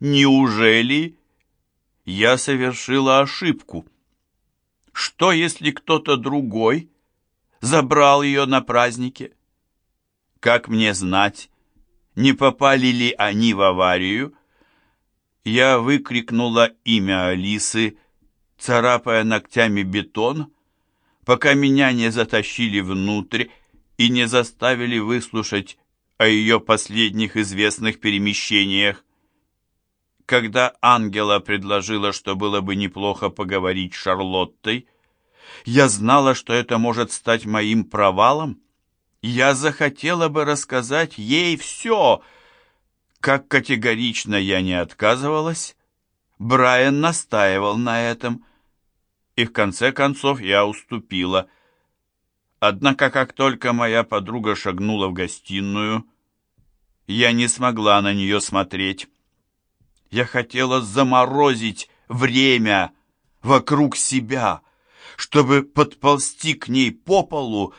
Неужели я совершила ошибку? Что, если кто-то другой забрал ее на празднике? Как мне знать, не попали ли они в аварию? Я выкрикнула имя Алисы, царапая ногтями бетон, пока меня не затащили внутрь и не заставили выслушать о ее последних известных перемещениях. Когда Ангела предложила, что было бы неплохо поговорить с Шарлоттой, я знала, что это может стать моим провалом. Я захотела бы рассказать ей все. Как категорично я не отказывалась, Брайан настаивал на этом, и в конце концов я уступила. Однако, как только моя подруга шагнула в гостиную, я не смогла на нее смотреть. Я хотела заморозить время вокруг себя, чтобы подползти к ней по полу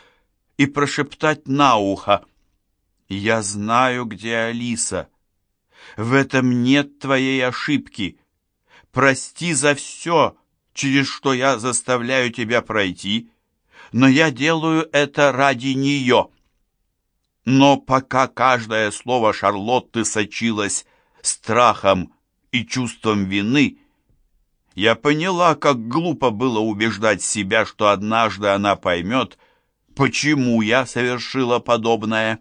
и прошептать на ухо. «Я знаю, где Алиса. В этом нет твоей ошибки. Прости за все, через что я заставляю тебя пройти, но я делаю это ради нее». Но пока каждое слово Шарлотты сочилось страхом и чувством вины, я поняла, как глупо было убеждать себя, что однажды она поймет, почему я совершила подобное.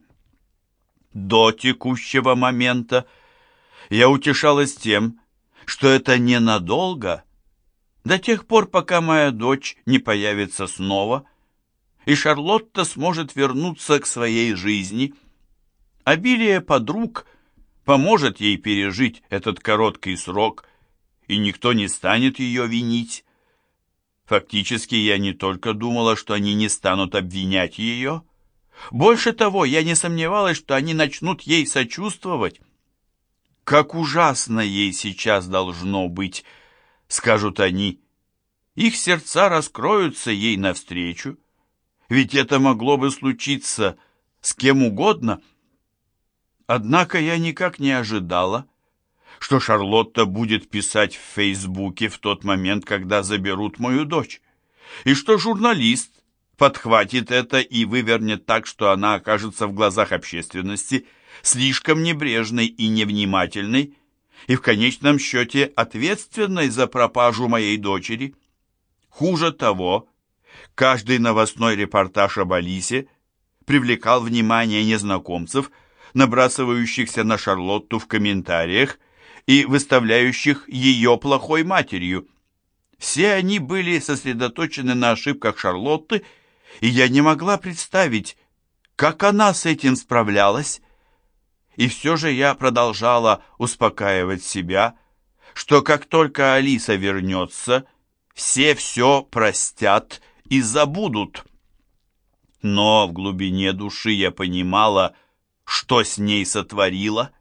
До текущего момента я утешалась тем, что это ненадолго, до тех пор, пока моя дочь не появится снова — и Шарлотта сможет вернуться к своей жизни. Обилие подруг поможет ей пережить этот короткий срок, и никто не станет ее винить. Фактически я не только думала, что они не станут обвинять ее. Больше того, я не сомневалась, что они начнут ей сочувствовать. «Как ужасно ей сейчас должно быть!» — скажут они. Их сердца раскроются ей навстречу ведь это могло бы случиться с кем угодно. Однако я никак не ожидала, что Шарлотта будет писать в Фейсбуке в тот момент, когда заберут мою дочь, и что журналист подхватит это и вывернет так, что она окажется в глазах общественности слишком небрежной и невнимательной, и в конечном счете ответственной за пропажу моей дочери. Хуже того, Каждый новостной репортаж об Алисе привлекал внимание незнакомцев, набрасывающихся на Шарлотту в комментариях и выставляющих ее плохой матерью. Все они были сосредоточены на ошибках Шарлотты, и я не могла представить, как она с этим справлялась. И все же я продолжала успокаивать себя, что как только Алиса вернется, все все простят и забудут. Но в глубине души я понимала, что с ней сотворила,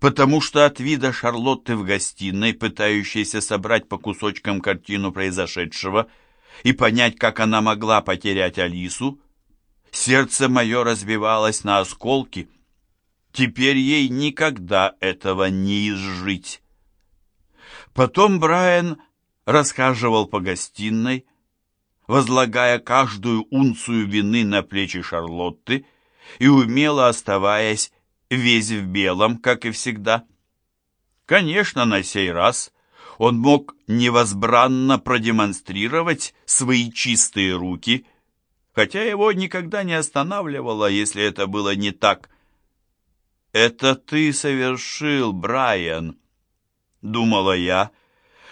потому что от вида Шарлотты в гостиной, пытающейся собрать по кусочкам картину произошедшего и понять, как она могла потерять Алису, сердце мое разбивалось на осколки. Теперь ей никогда этого не изжить. Потом Брайан расхаживал по гостиной, возлагая каждую унцию вины на плечи Шарлотты и умело оставаясь весь в белом, как и всегда. Конечно, на сей раз он мог невозбранно продемонстрировать свои чистые руки, хотя его никогда не останавливало, если это было не так. «Это ты совершил, Брайан», — думала я,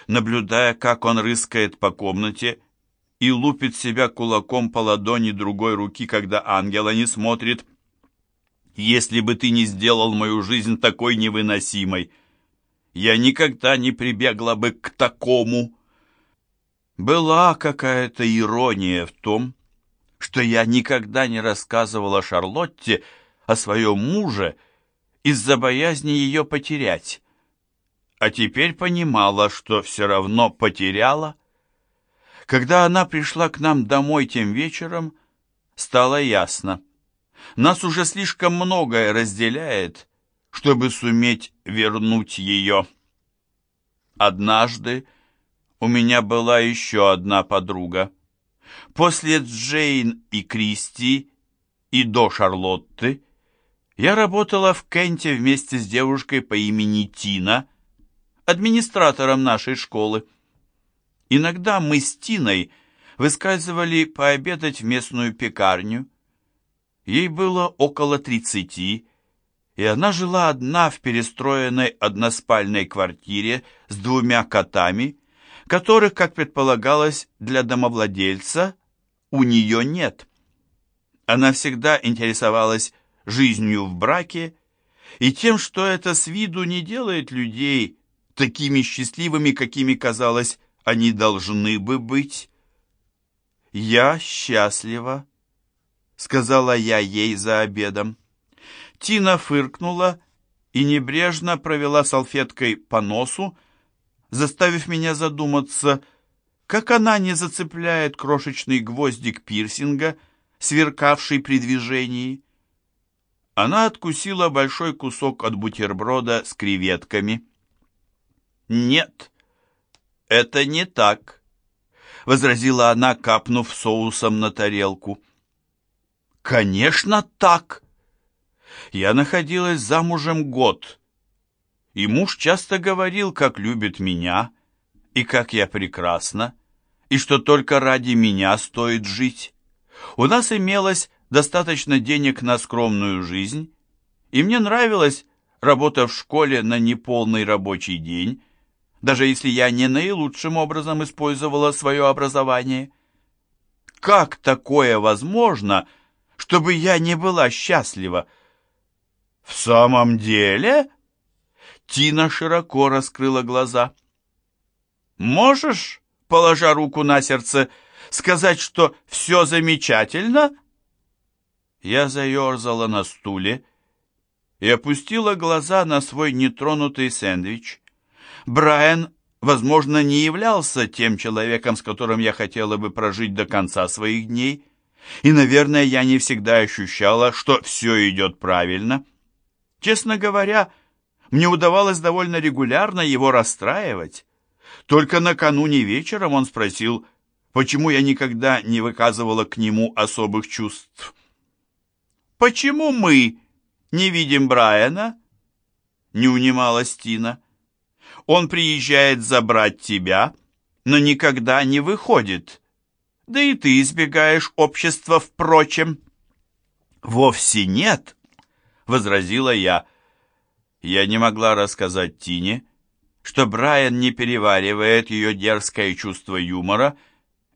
наблюдая, как он рыскает по комнате и лупит себя кулаком по ладони другой руки, когда ангела не смотрит. Если бы ты не сделал мою жизнь такой невыносимой, я никогда не прибегла бы к такому. Была какая-то ирония в том, что я никогда не рассказывала Шарлотте о своем муже из-за боязни ее потерять, а теперь понимала, что все равно потеряла. Когда она пришла к нам домой тем вечером, стало ясно. Нас уже слишком многое разделяет, чтобы суметь вернуть ее. Однажды у меня была еще одна подруга. После Джейн и Кристи и до Шарлотты я работала в Кенте вместе с девушкой по имени Тина, администратором нашей школы. Иногда мы с Тиной выскальзывали пообедать в местную пекарню. Ей было около тридцати, и она жила одна в перестроенной односпальной квартире с двумя котами, которых, как предполагалось, для домовладельца у нее нет. Она всегда интересовалась жизнью в браке и тем, что это с виду не делает людей такими счастливыми, какими, казалось, они должны бы быть. «Я счастлива», — сказала я ей за обедом. Тина фыркнула и небрежно провела салфеткой по носу, заставив меня задуматься, как она не зацепляет крошечный гвоздик пирсинга, сверкавший при движении. Она откусила большой кусок от бутерброда с креветками. «Нет, это не так», — возразила она, капнув соусом на тарелку. «Конечно так!» Я находилась замужем год, и муж часто говорил, как любит меня, и как я прекрасна, и что только ради меня стоит жить. У нас имелось достаточно денег на скромную жизнь, и мне нравилось работа в школе на неполный рабочий день, даже если я не наилучшим образом использовала свое образование. Как такое возможно, чтобы я не была счастлива? В самом деле? Тина широко раскрыла глаза. Можешь, положа руку на сердце, сказать, что все замечательно? Я заерзала на стуле и опустила глаза на свой нетронутый сэндвич. Брайан, возможно, не являлся тем человеком, с которым я хотела бы прожить до конца своих дней, и, наверное, я не всегда ощущала, что все идет правильно. Честно говоря, мне удавалось довольно регулярно его расстраивать. Только накануне вечером он спросил, почему я никогда не выказывала к нему особых чувств. «Почему мы не видим Брайана?» — не унималась Тина. Он приезжает забрать тебя, но никогда не выходит. Да и ты избегаешь общества, впрочем». «Вовсе нет», — возразила я. Я не могла рассказать Тине, что Брайан не переваривает ее дерзкое чувство юмора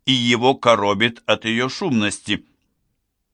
и его коробит от ее шумности.